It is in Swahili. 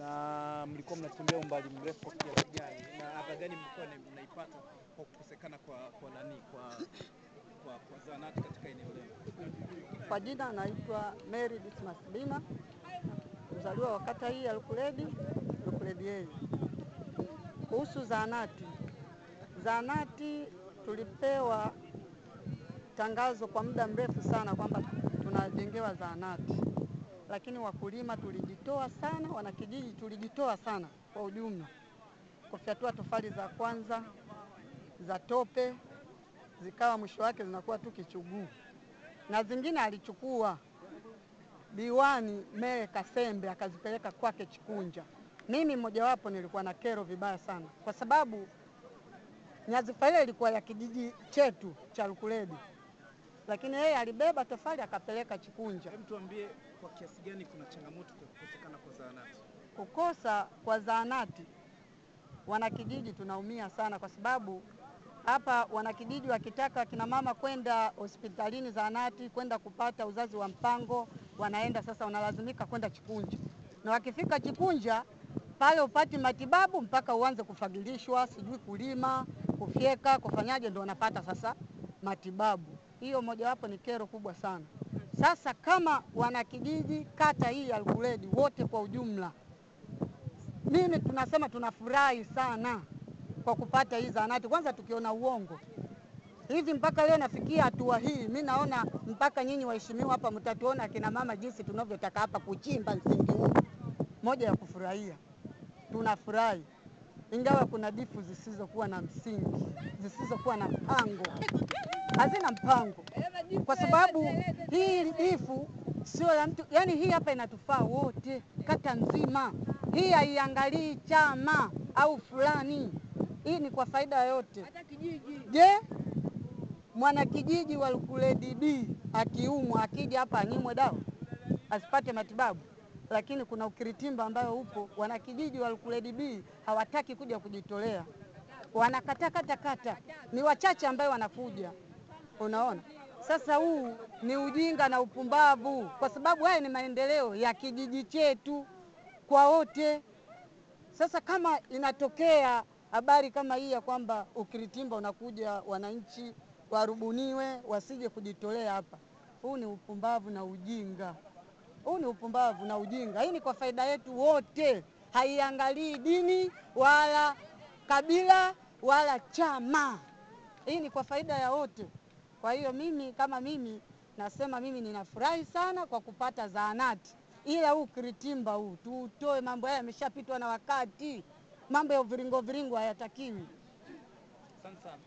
na mlikuwa mnatembea umbali mrefu kwa kiasi gani, na adha gani mlikuwa mnaipata kwa kukosekana kwa kwa nani kwa kwa, kwa zahanati katika eneo lenu? Kwa jina anaitwa Mary Dismas bima mzaliwa wa kata hii ya Lukuledi, Lukuledi yeye. Kuhusu zahanati, zahanati tulipewa tangazo kwa muda mrefu sana kwamba tunajengewa zahanati, lakini wakulima tulijitoa sana, wanakijiji tulijitoa sana kwa ujumla. Kufyatua tofali za kwanza za tope, zikawa mwisho wake zinakuwa tu kichuguu. Na zingine alichukua diwani Mee Kasembe akazipeleka kwake Chikunja. Mimi mmojawapo nilikuwa na kero vibaya sana, kwa sababu nyazifa ile ilikuwa ya kijiji chetu cha Lukuledi, lakini yeye alibeba tofali akapeleka Chikunja. Hebu tuambie kwa kiasi gani kuna changamoto kwa kukosekana kwa zahanati? Kukosa kwa zahanati, wanakijiji tunaumia sana, kwa sababu hapa wanakijiji wakitaka kina mama kwenda hospitalini zahanati kwenda kupata uzazi wa mpango, wanaenda sasa, wanalazimika kwenda Chikunja, na wakifika Chikunja pale upati matibabu mpaka uanze kufagilishwa, sijui kulima, kufyeka, kufanyaje, ndio wanapata sasa matibabu. Hiyo mojawapo ni kero kubwa sana. Sasa kama wanakijiji kata hii ya Lukuledi wote kwa ujumla mimi tunasema tunafurahi sana kwa kupata hii zahanati. Kwanza tukiona uongo hivi mpaka leo nafikia hatua hii, mi naona mpaka nyinyi waheshimiwa hapa mtatuona akina mama jinsi tunavyotaka hapa kuchimba msingi huu. Moja ya kufurahia, tunafurahi ingawa kuna difu zisizokuwa na msingi, zisizokuwa na mpango, hazina mpango, kwa sababu hii difu sio ya mtu, yani hii hapa inatufaa wote, kata nzima. Hii haiangalii chama au fulani, hii ni kwa faida yote. Je, mwanakijiji wa Lukuledi akiumwa akija hapa anyimwe dawa asipate matibabu? Lakini kuna ukiritimba ambayo upo, wanakijiji wa Lukuledi hawataki kuja kujitolea, wanakata kata kata, ni wachache ambayo wanakuja. Unaona, sasa huu ni ujinga na upumbavu, kwa sababu haya ni maendeleo ya kijiji chetu kwa wote. Sasa kama inatokea habari kama hii ya kwamba ukiritimba unakuja wananchi warubuniwe wasije kujitolea hapa, huu ni upumbavu na ujinga. Huu ni upumbavu na ujinga. Hii ni kwa faida yetu wote, haiangalii dini wala kabila wala chama. Hii ni kwa faida ya wote. Kwa hiyo mimi kama mimi nasema mimi ninafurahi sana kwa kupata zahanati, ila huu kiritimba huu tuutoe, mambo haya yameshapitwa na wakati, mambo ya uviringo viringo hayatakiwi. Asante sana.